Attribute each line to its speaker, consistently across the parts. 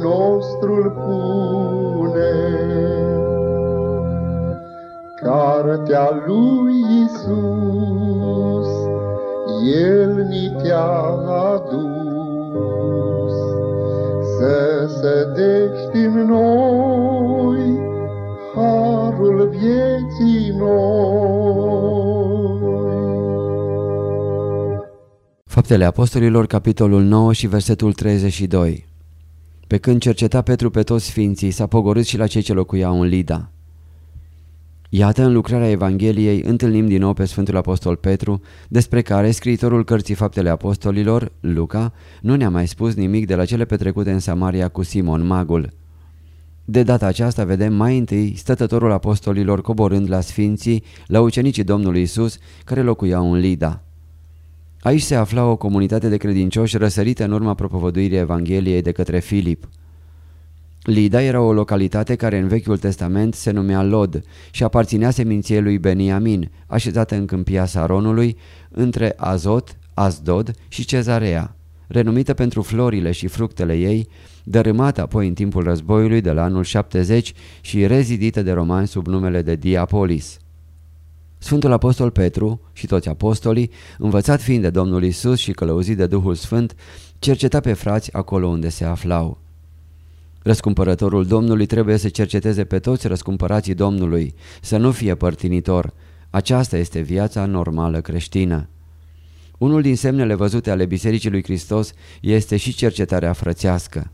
Speaker 1: Duhul nostru pune. Cartea lui Isus, El ni te-a adus, Să sădești în noi Harul vieții noi.
Speaker 2: Faptele Apostolilor, capitolul 9 și versetul 32 Pe când cerceta Petru pe toți sfinții, s-a pogorât și la cei ce locuiau în Lida. Iată în lucrarea Evangheliei întâlnim din nou pe Sfântul Apostol Petru, despre care scriitorul cărții Faptele Apostolilor, Luca, nu ne-a mai spus nimic de la cele petrecute în Samaria cu Simon Magul. De data aceasta vedem mai întâi stătătorul apostolilor coborând la sfinții, la ucenicii Domnului Isus, care locuiau în Lida. Aici se afla o comunitate de credincioși răsărită în urma propovăduirii Evangheliei de către Filip. Lida era o localitate care în Vechiul Testament se numea Lod și aparținea seminției lui Beniamin, așezată în câmpia Saronului, între Azot, Asdod și Cezarea, renumită pentru florile și fructele ei, dărâmată apoi în timpul războiului de la anul 70 și rezidită de romani sub numele de Diapolis. Sfântul Apostol Petru și toți apostolii, învățat fiind de Domnul Isus și călăuzit de Duhul Sfânt, cerceta pe frați acolo unde se aflau. Răscumpărătorul Domnului trebuie să cerceteze pe toți răscumpărații Domnului, să nu fie părtinitor. Aceasta este viața normală creștină. Unul din semnele văzute ale Bisericii lui Hristos este și cercetarea frățească.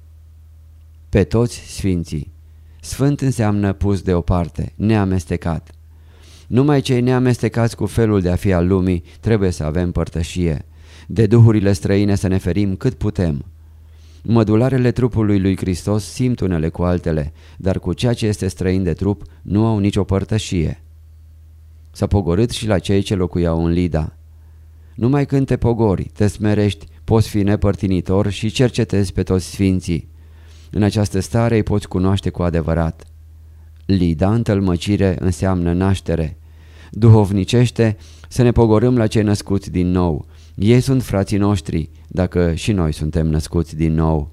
Speaker 2: Pe toți sfinții. Sfânt înseamnă pus deoparte, neamestecat. Numai cei neamestecați cu felul de a fi al lumii trebuie să avem părtășie. De duhurile străine să ne ferim cât putem. Mădularele trupului lui Hristos simt unele cu altele, dar cu ceea ce este străin de trup nu au nicio părtășie. S-a pogorât și la cei ce locuiau în Lida. Numai când te pogori, te smerești, poți fi nepărtinitor și cercetezi pe toți sfinții. În această stare îi poți cunoaște cu adevărat. Lida, întâlmăcire, înseamnă naștere. Duhovnicește să ne pogorâm la cei născuți din nou. Ei sunt frații noștri, dacă și noi suntem născuți din nou.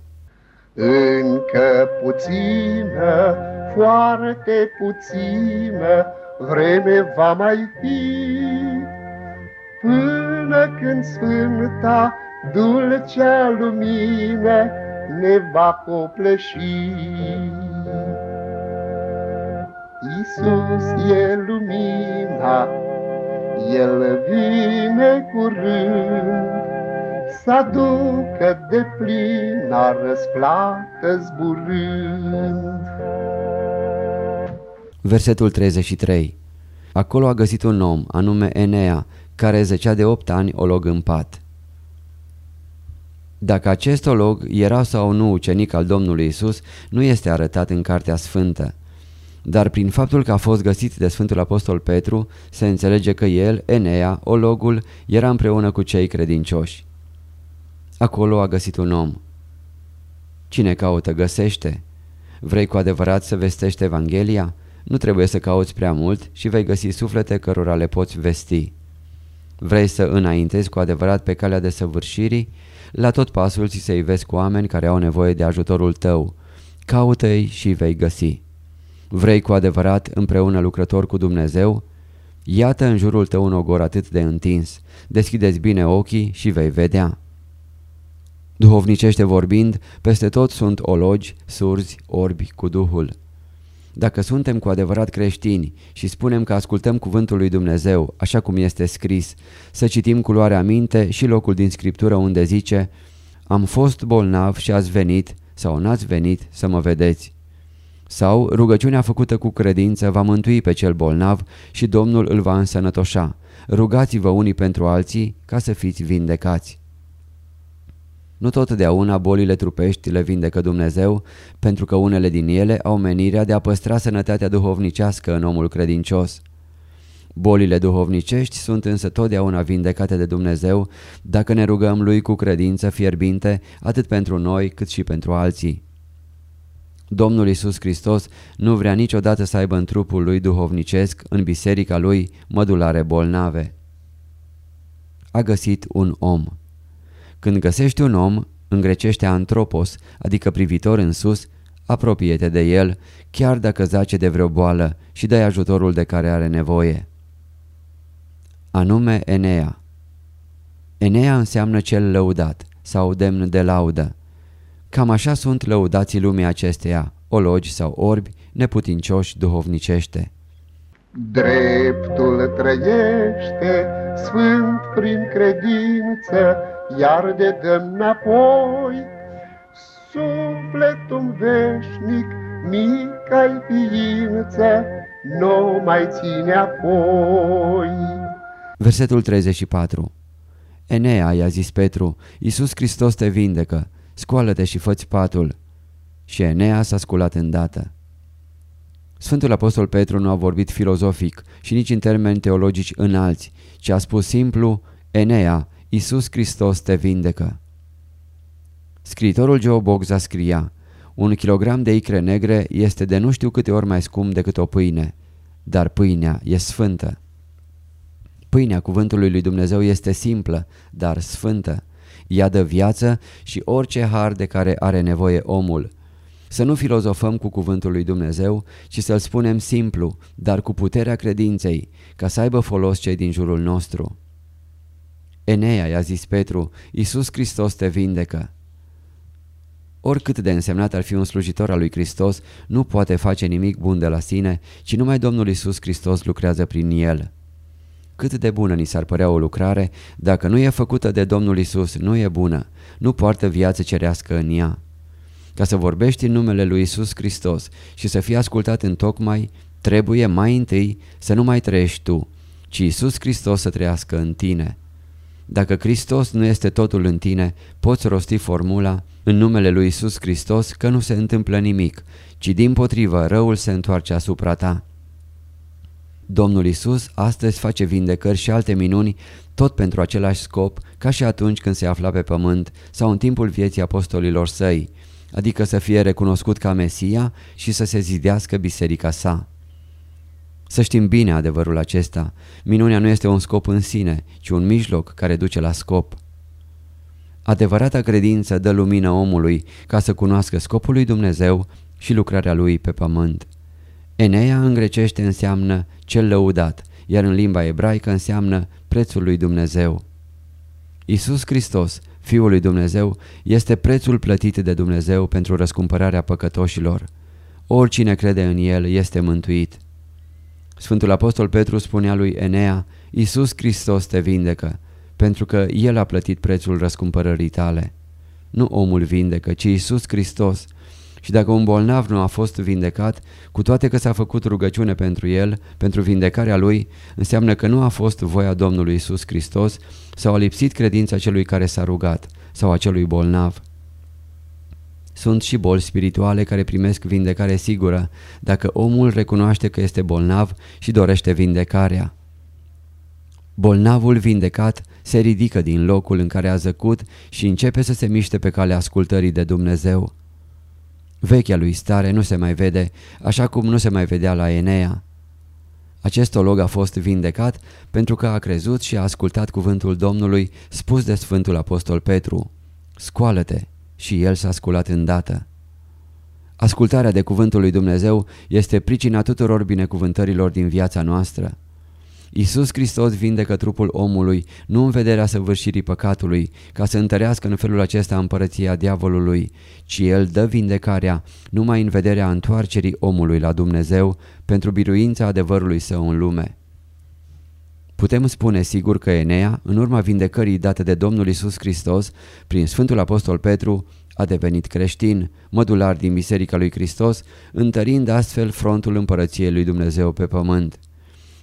Speaker 1: Încă puțină, foarte puțină, vreme va mai fi, Până când Sfânta, dulcea lumină, ne va copleși. Iisus e lumina, El vine curând, Să aducă de plina răsplată zburând.
Speaker 2: Versetul 33 Acolo a găsit un om, anume Enea, care zecea de opt ani olog în pat. Dacă acest olog era sau nu ucenic al Domnului Isus, nu este arătat în Cartea Sfântă. Dar prin faptul că a fost găsit de Sfântul Apostol Petru, se înțelege că el, Enea, ologul, era împreună cu cei credincioși. Acolo a găsit un om. Cine caută, găsește. Vrei cu adevărat să vestești Evanghelia? Nu trebuie să cauți prea mult și vei găsi suflete cărora le poți vesti. Vrei să înaintezi cu adevărat pe calea de săvârșirii? La tot pasul ți se ivesc cu oameni care au nevoie de ajutorul tău. Caută-i și vei găsi. Vrei cu adevărat împreună lucrător cu Dumnezeu? Iată în jurul tău un ogor atât de întins. Deschideți bine ochii și vei vedea. Duhovnicește vorbind, peste tot sunt ologi, surzi, orbi cu Duhul. Dacă suntem cu adevărat creștini și spunem că ascultăm cuvântul lui Dumnezeu, așa cum este scris, să citim cu luarea minte și locul din Scriptură unde zice Am fost bolnav și ați venit sau n-ați venit să mă vedeți. Sau rugăciunea făcută cu credință va mântui pe cel bolnav și Domnul îl va însănătoșa. Rugați-vă unii pentru alții ca să fiți vindecați. Nu totdeauna bolile trupești le vindecă Dumnezeu, pentru că unele din ele au menirea de a păstra sănătatea duhovnicească în omul credincios. Bolile duhovnicești sunt însă totdeauna vindecate de Dumnezeu dacă ne rugăm Lui cu credință fierbinte atât pentru noi cât și pentru alții. Domnul Isus Hristos nu vrea niciodată să aibă în trupul Lui duhovnicesc, în biserica Lui, mădulare bolnave. A găsit un om. Când găsești un om, în grecește antropos, adică privitor în sus, apropie-te de el, chiar dacă zace de vreo boală și dai ajutorul de care are nevoie. Anume Enea. Enea înseamnă cel lăudat sau demn de laudă. Cam așa sunt lăudații lumii acesteia, ologi sau orbi, neputincioși duhovnicește.
Speaker 1: Dreptul trăiește, sfânt prin credință, iar de dăm înapoi. Sufletul veșnic, mic ai ființă, nu mai ține apoi.
Speaker 2: Versetul 34 Enea, i-a zis Petru, Iisus Hristos te vindecă, scoală-te și fă patul. Și Enea s-a sculat îndată. Sfântul Apostol Petru nu a vorbit filozofic și nici în termeni teologici înalți, ci a spus simplu, Enea, Iisus Hristos te vindecă. Scriitorul Joe Bogza scria, un kilogram de icre negre este de nu știu câte ori mai scump decât o pâine, dar pâinea e sfântă. Pâinea cuvântului lui Dumnezeu este simplă, dar sfântă. Ea dă viață și orice har de care are nevoie omul. Să nu filozofăm cu cuvântul lui Dumnezeu, ci să-l spunem simplu, dar cu puterea credinței, ca să aibă folos cei din jurul nostru. Enea, i-a zis Petru, Iisus Hristos te vindecă. Oricât de însemnat ar fi un slujitor al lui Hristos, nu poate face nimic bun de la sine, ci numai Domnul Iisus Hristos lucrează prin el. Cât de bună ni s-ar părea o lucrare, dacă nu e făcută de Domnul Isus, nu e bună, nu poartă viață cerească în ea. Ca să vorbești în numele lui Isus Hristos și să fii ascultat în tocmai, trebuie mai întâi să nu mai trăiești tu, ci Isus Hristos să trăiască în tine. Dacă Hristos nu este totul în tine, poți rosti formula în numele lui Isus Hristos că nu se întâmplă nimic, ci din potrivă răul se întoarce asupra ta. Domnul Isus astăzi face vindecări și alte minuni tot pentru același scop ca și atunci când se afla pe pământ sau în timpul vieții apostolilor săi, adică să fie recunoscut ca Mesia și să se zidească biserica sa. Să știm bine adevărul acesta, minunea nu este un scop în sine, ci un mijloc care duce la scop. Adevărata credință dă lumină omului ca să cunoască scopul lui Dumnezeu și lucrarea lui pe pământ. Enea în grecește înseamnă cel lăudat, iar în limba ebraică înseamnă prețul lui Dumnezeu. Isus Hristos, Fiul lui Dumnezeu, este prețul plătit de Dumnezeu pentru răscumpărarea păcătoșilor. Oricine crede în El este mântuit. Sfântul Apostol Petru spunea lui Enea, Iisus Hristos te vindecă, pentru că El a plătit prețul răscumpărării tale. Nu omul vindecă, ci Iisus Hristos, și dacă un bolnav nu a fost vindecat, cu toate că s-a făcut rugăciune pentru el, pentru vindecarea lui, înseamnă că nu a fost voia Domnului Isus Hristos sau a lipsit credința celui care s-a rugat sau a celui bolnav. Sunt și boli spirituale care primesc vindecare sigură dacă omul recunoaște că este bolnav și dorește vindecarea. Bolnavul vindecat se ridică din locul în care a zăcut și începe să se miște pe calea ascultării de Dumnezeu. Vechea lui stare nu se mai vede, așa cum nu se mai vedea la Enea. Acest olog a fost vindecat pentru că a crezut și a ascultat cuvântul Domnului spus de Sfântul Apostol Petru. Scoală-te! Și el s-a sculat îndată. Ascultarea de cuvântul lui Dumnezeu este pricina tuturor binecuvântărilor din viața noastră. Iisus Hristos vindecă trupul omului, nu în vederea săvârșirii păcatului, ca să întărească în felul acesta împărăția diavolului, ci El dă vindecarea numai în vederea întoarcerii omului la Dumnezeu pentru biruința adevărului său în lume. Putem spune sigur că Enea, în urma vindecării date de Domnul Isus Hristos, prin Sfântul Apostol Petru, a devenit creștin, mădular din Biserica lui Hristos, întărind astfel frontul împărăției lui Dumnezeu pe pământ.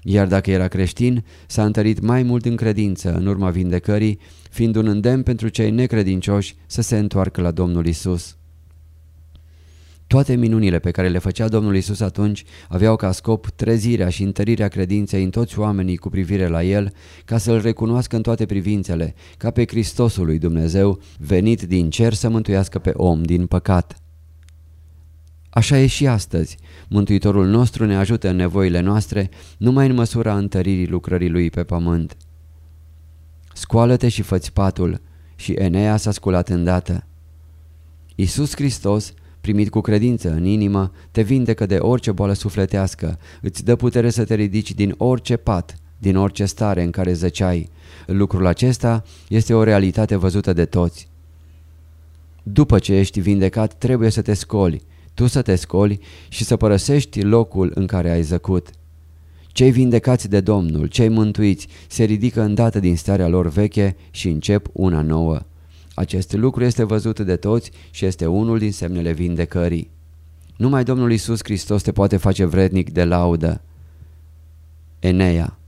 Speaker 2: Iar dacă era creștin, s-a întărit mai mult în credință în urma vindecării, fiind un îndemn pentru cei necredincioși să se întoarcă la Domnul Isus. Toate minunile pe care le făcea Domnul Isus atunci aveau ca scop trezirea și întărirea credinței în toți oamenii cu privire la El, ca să-L recunoască în toate privințele, ca pe Hristosul lui Dumnezeu, venit din cer să mântuiască pe om din păcat. Așa e și astăzi. Mântuitorul nostru ne ajută în nevoile noastre numai în măsura întăririi lucrării Lui pe pământ. Scoală-te și fă patul și Enea s-a sculat îndată. Iisus Hristos primit cu credință în inimă, te vindecă de orice boală sufletească, îți dă putere să te ridici din orice pat, din orice stare în care zăceai. Lucrul acesta este o realitate văzută de toți. După ce ești vindecat, trebuie să te scoli, tu să te scoli și să părăsești locul în care ai zăcut. Cei vindecați de Domnul, cei mântuiți, se ridică îndată din starea lor veche și încep una nouă. Acest lucru este văzut de toți și este unul din semnele vindecării. Numai Domnul Isus Hristos te poate face vrednic de laudă. Enea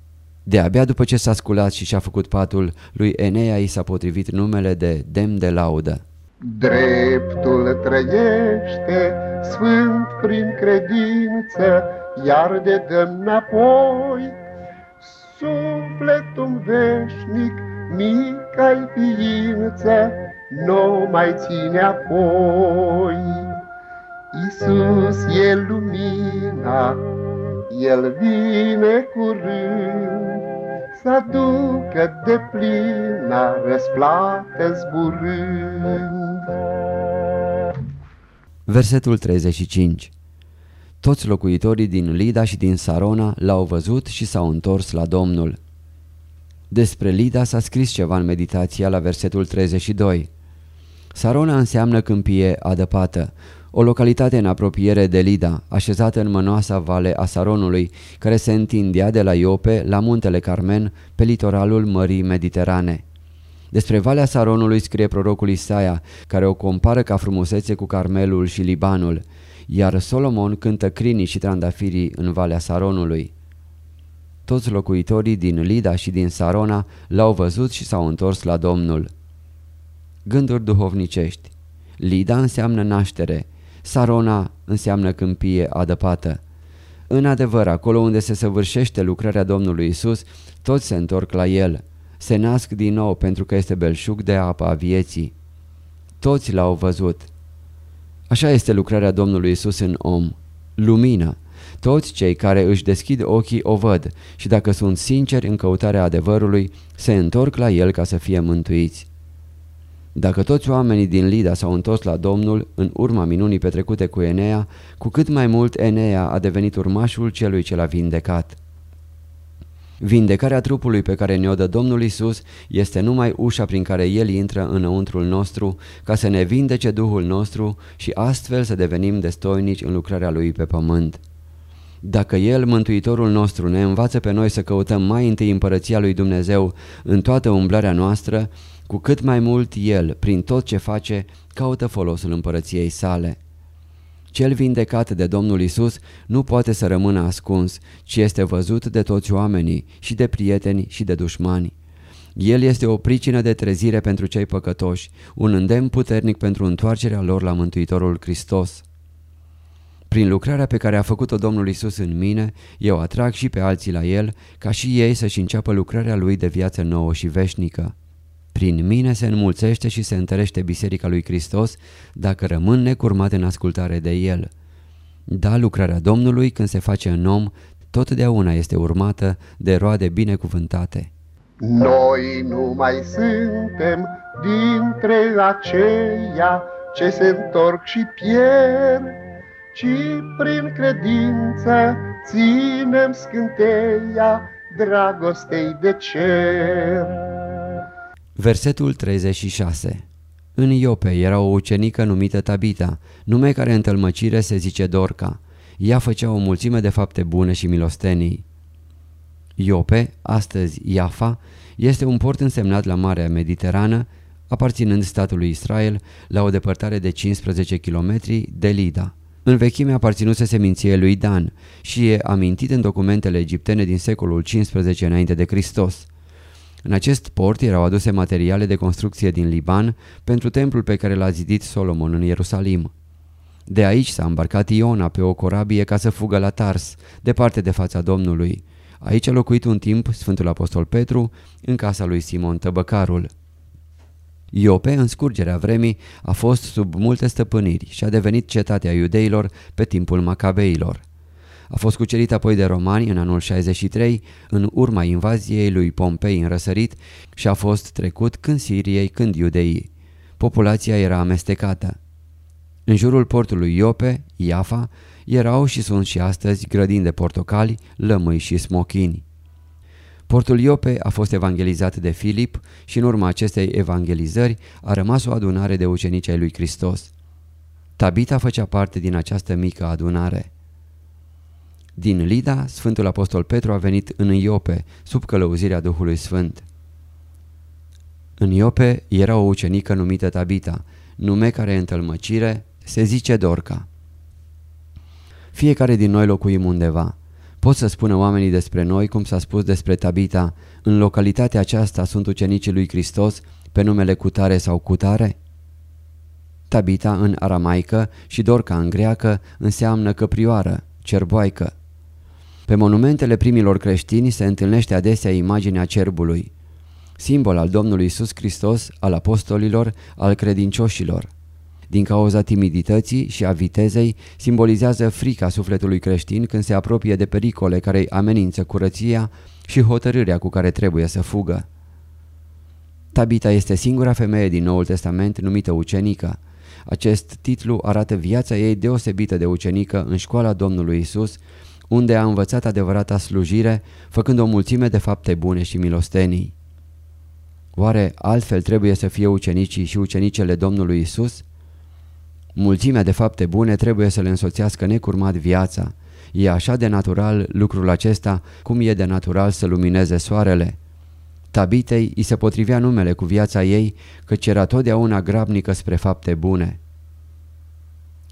Speaker 2: De-abia după ce s-a sculat și și-a făcut patul, lui Enea i s-a potrivit numele de demn de laudă.
Speaker 1: Dreptul trăiește, sfânt prin credință, iar de dăm înapoi. Sufletul veșnic mic ai ființă, nu mai ține apoi. Iisus e lumina, El vine curând, Să aducă de plină răsplată zburând.
Speaker 2: Versetul 35 Toți locuitorii din Lida și din Sarona l-au văzut și s-au întors la Domnul. Despre Lida s-a scris ceva în meditația la versetul 32. Sarona înseamnă câmpie adăpată, o localitate în apropiere de Lida, așezată în mănoasa vale a Saronului, care se întindea de la Iope la muntele Carmen, pe litoralul Mării Mediterane. Despre Valea Saronului scrie prorocul Isaia, care o compară ca frumusețe cu Carmelul și Libanul, iar Solomon cântă crinii și trandafirii în Valea Saronului. Toți locuitorii din Lida și din Sarona l-au văzut și s-au întors la Domnul. Gânduri duhovnicești Lida înseamnă naștere, Sarona înseamnă câmpie adăpată. În adevăr, acolo unde se săvârșește lucrarea Domnului Isus, toți se întorc la El. Se nasc din nou pentru că este belșug de apă a vieții. Toți l-au văzut. Așa este lucrarea Domnului Isus în om. Lumină. Toți cei care își deschid ochii o văd și dacă sunt sinceri în căutarea adevărului, se întorc la el ca să fie mântuiți. Dacă toți oamenii din Lida s-au întors la Domnul în urma minunii petrecute cu Enea, cu cât mai mult Enea a devenit urmașul celui ce l-a vindecat. Vindecarea trupului pe care ne-o dă Domnul Isus este numai ușa prin care El intră înăuntrul nostru ca să ne vindece Duhul nostru și astfel să devenim destoinici în lucrarea Lui pe pământ. Dacă El, Mântuitorul nostru, ne învață pe noi să căutăm mai întâi împărăția lui Dumnezeu în toată umblarea noastră, cu cât mai mult El, prin tot ce face, caută folosul împărăției sale. Cel vindecat de Domnul Isus nu poate să rămână ascuns, ci este văzut de toți oamenii, și de prieteni și de dușmani. El este o pricină de trezire pentru cei păcătoși, un îndemn puternic pentru întoarcerea lor la Mântuitorul Hristos. Prin lucrarea pe care a făcut-o Domnul Isus în mine, eu atrag și pe alții la El, ca și ei să-și înceapă lucrarea Lui de viață nouă și veșnică. Prin mine se înmulțește și se întărește Biserica lui Hristos dacă rămân necurmat în ascultare de El. Da, lucrarea Domnului când se face în om, totdeauna este urmată de roade binecuvântate.
Speaker 1: Noi nu mai suntem dintre aceia ce se întorc și pierd, ci prin credință ținem scânteia dragostei de cer.
Speaker 2: Versetul 36 În Iope era o ucenică numită Tabita, nume care în tălmăcire se zice Dorca. Ea făcea o mulțime de fapte bune și milostenii. Iope, astăzi Iafa, este un port însemnat la Marea Mediterană, aparținând statului Israel la o depărtare de 15 km de Lida. În vechime aparținuse seminției lui Dan și e amintit în documentele egiptene din secolul 15 înainte de Hristos. În acest port erau aduse materiale de construcție din Liban pentru templul pe care l-a zidit Solomon în Ierusalim. De aici s-a îmbarcat Iona pe o corabie ca să fugă la Tars, departe de fața Domnului. Aici a locuit un timp Sfântul Apostol Petru în casa lui Simon Tăbăcarul. Iope, în scurgerea vremii, a fost sub multe stăpâniri și a devenit cetatea iudeilor pe timpul macabeilor. A fost cucerit apoi de romani în anul 63, în urma invaziei lui Pompei în răsărit și a fost trecut când Siriei, când iudeii. Populația era amestecată. În jurul portului Iope, Iafa, erau și sunt și astăzi grădini de portocali, lămâi și smochini. Portul Iope a fost evangelizat de Filip și în urma acestei evangelizări a rămas o adunare de ucenici ai lui Hristos. Tabita făcea parte din această mică adunare. Din Lida, Sfântul Apostol Petru a venit în Iope, sub călăuzirea Duhului Sfânt. În Iope era o ucenică numită Tabita, nume care în tălmăcire se zice Dorca. Fiecare din noi locuim undeva. Pot să spună oamenii despre noi, cum s-a spus despre Tabita, în localitatea aceasta sunt ucenicii lui Hristos pe numele Cutare sau Cutare? Tabita în aramaică și Dorca în greacă înseamnă căprioară, cerboaică. Pe monumentele primilor creștini se întâlnește adesea imaginea cerbului, simbol al Domnului Isus Hristos, al apostolilor, al credincioșilor din cauza timidității și a vitezei, simbolizează frica sufletului creștin când se apropie de pericole care îi amenință curăția și hotărârea cu care trebuie să fugă. Tabita este singura femeie din Noul Testament numită ucenică. Acest titlu arată viața ei deosebită de ucenică în școala Domnului Isus, unde a învățat adevărata slujire, făcând o mulțime de fapte bune și milostenii. Oare altfel trebuie să fie ucenicii și ucenicele Domnului Isus? Mulțimea de fapte bune trebuie să le însoțească necurmat viața. E așa de natural lucrul acesta cum e de natural să lumineze soarele. Tabitei îi se potrivea numele cu viața ei, căci era totdeauna grabnică spre fapte bune.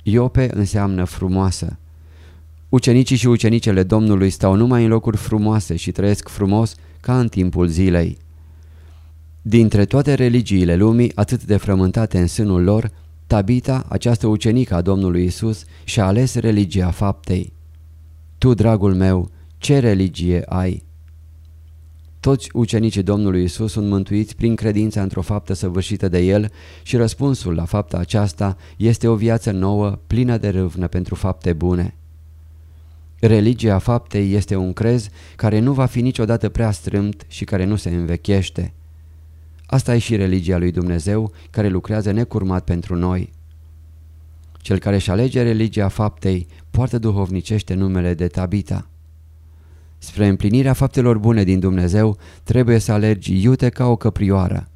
Speaker 2: Iope înseamnă frumoasă. Ucenicii și ucenicele Domnului stau numai în locuri frumoase și trăiesc frumos ca în timpul zilei. Dintre toate religiile lumii, atât de frământate în sânul lor, Tabita, această ucenică a Domnului Isus, și-a ales religia faptei. Tu, dragul meu, ce religie ai? Toți ucenicii Domnului Isus sunt mântuiți prin credința într-o faptă săvârșită de El și răspunsul la fapta aceasta este o viață nouă, plină de râvnă pentru fapte bune. Religia faptei este un crez care nu va fi niciodată prea strâmt și care nu se învechește. Asta e și religia lui Dumnezeu care lucrează necurmat pentru noi. Cel care își alege religia faptei poartă duhovnicește numele de Tabita. Spre împlinirea faptelor bune din Dumnezeu trebuie să alergi iute ca o căprioară.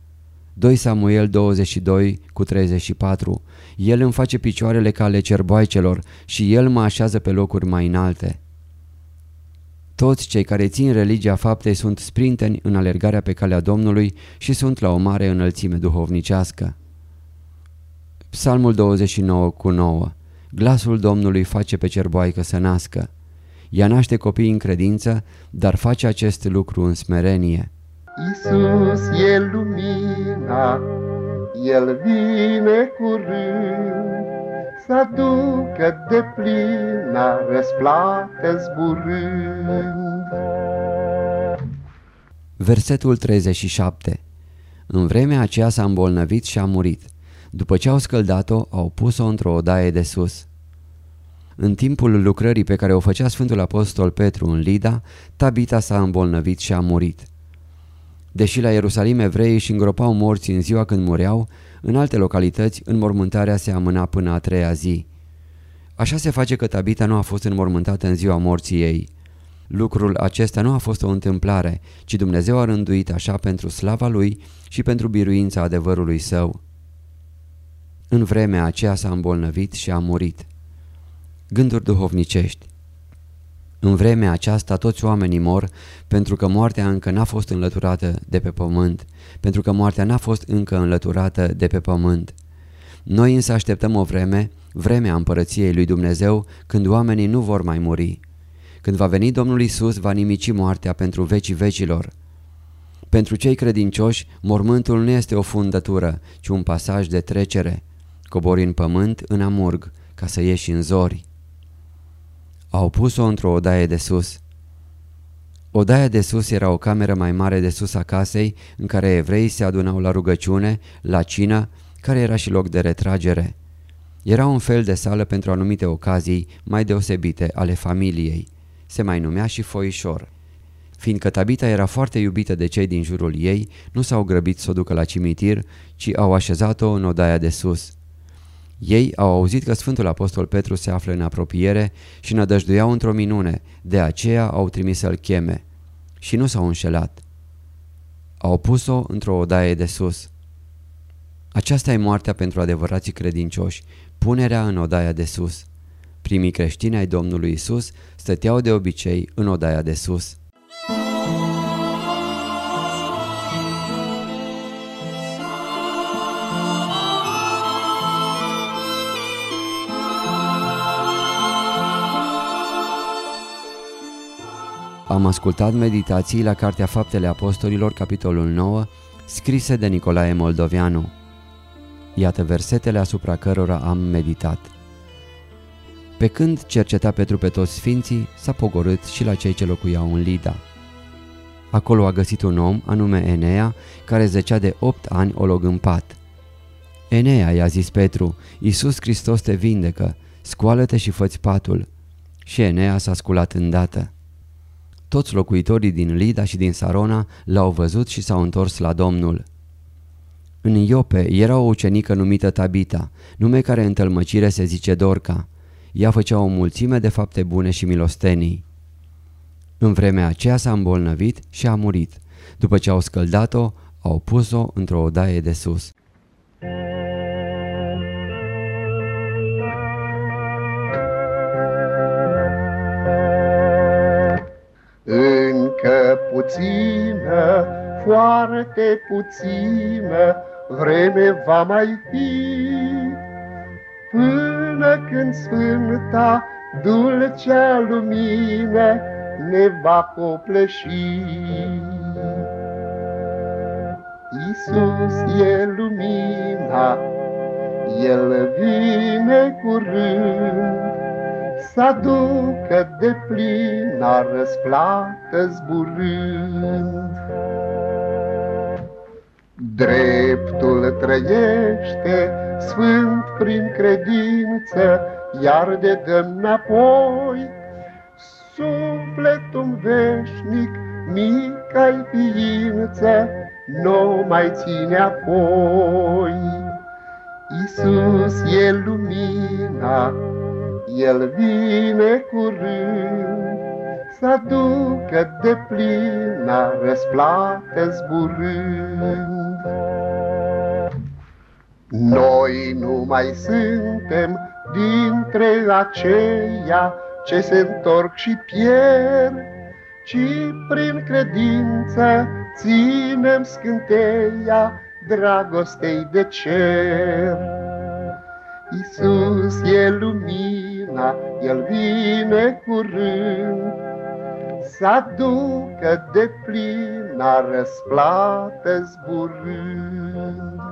Speaker 2: 2 Samuel 22 cu 34 El îmi face picioarele ca ale cerboaicelor și El mă așează pe locuri mai înalte. Toți cei care țin religia faptei sunt sprinteni în alergarea pe calea Domnului și sunt la o mare înălțime duhovnicească. Psalmul 29 cu 9 Glasul Domnului face pe cerboaică să nască. Ea naște copii în credință, dar face acest lucru în smerenie.
Speaker 1: Iisus e lumina, El vine curând, să aducă de plină răsplată zburând.
Speaker 2: Versetul 37 În vremea aceea s-a îmbolnăvit și a murit. După ce au scăldat-o, au pus-o într-o odaie de sus. În timpul lucrării pe care o făcea Sfântul Apostol Petru în Lida, Tabita s-a îmbolnăvit și a murit. Deși la Ierusalim evreii își îngropau morții în ziua când mureau, în alte localități înmormântarea se amâna până a treia zi. Așa se face că Tabita nu a fost înmormântată în ziua morții ei. Lucrul acesta nu a fost o întâmplare, ci Dumnezeu a rânduit așa pentru slava lui și pentru biruința adevărului său. În vremea aceea s-a îmbolnăvit și a murit. Gânduri duhovnicești în vremea aceasta toți oamenii mor pentru că moartea încă n-a fost înlăturată de pe pământ, pentru că moartea n-a fost încă înlăturată de pe pământ. Noi însă așteptăm o vreme vremea împărăției lui Dumnezeu când oamenii nu vor mai muri. Când va veni Domnul Isus, va nimici moartea pentru vecii vecilor. Pentru cei credincioși, mormântul nu este o fundătură, ci un pasaj de trecere. Cobori în pământ, în amurg, ca să ieși în zori. Au pus-o într-o odaie de sus. Odaia de sus era o cameră mai mare de sus a casei, în care evreii se adunau la rugăciune, la cină, care era și loc de retragere. Era un fel de sală pentru anumite ocazii mai deosebite ale familiei. Se mai numea și foișor. Fiindcă Tabita era foarte iubită de cei din jurul ei, nu s-au grăbit să o ducă la cimitir, ci au așezat-o în odaia de sus. Ei au auzit că Sfântul Apostol Petru se află în apropiere și nădăjduiau într-o minune, de aceea au trimis să-l cheme. Și nu s-au înșelat. Au pus-o într-o odaie de sus. Aceasta e moartea pentru adevărații credincioși, punerea în odaia de sus. Primii creștini ai Domnului Isus stăteau de obicei în odaia de sus. Am ascultat meditații la Cartea Faptele Apostolilor, capitolul 9, scrise de Nicolae Moldovianu. Iată versetele asupra cărora am meditat. Pe când cerceta Petru pe toți sfinții, s-a pogorât și la cei ce locuiau în Lida. Acolo a găsit un om, anume Enea, care zecea de opt ani olog în pat. Enea i-a zis Petru, Iisus Hristos te vindecă, scoală-te și fă patul. Și Enea s-a sculat îndată. Toți locuitorii din Lida și din Sarona l-au văzut și s-au întors la Domnul. În Iope era o ucenică numită Tabita, nume care în tălmăcire se zice Dorca. Ea făcea o mulțime de fapte bune și milostenii. În vremea aceea s-a îmbolnăvit și a murit. După ce au scăldat-o, au pus-o într-o odaie de sus.
Speaker 1: Puțină, foarte puțină, vreme va mai fi, Până când Sfânta, dulcea lumină, ne va copleși. Iisus e lumina, El vine curând, să aducă de plina răsplată zburând. Dreptul trăiește sfânt prin credință, iar de dăm înapoi sufletul veșnic, mic ai ființă, nu mai ține apoi. Iisus e lumina, El vine curând, să aducă de plina răsplată zburând. Noi nu mai suntem dintre aceia ce se întorc și pierd, ci prin credință ținem scânteia dragostei de cer. Iisus e lumina, El vine curând, să aducă de plina răsplată zburând.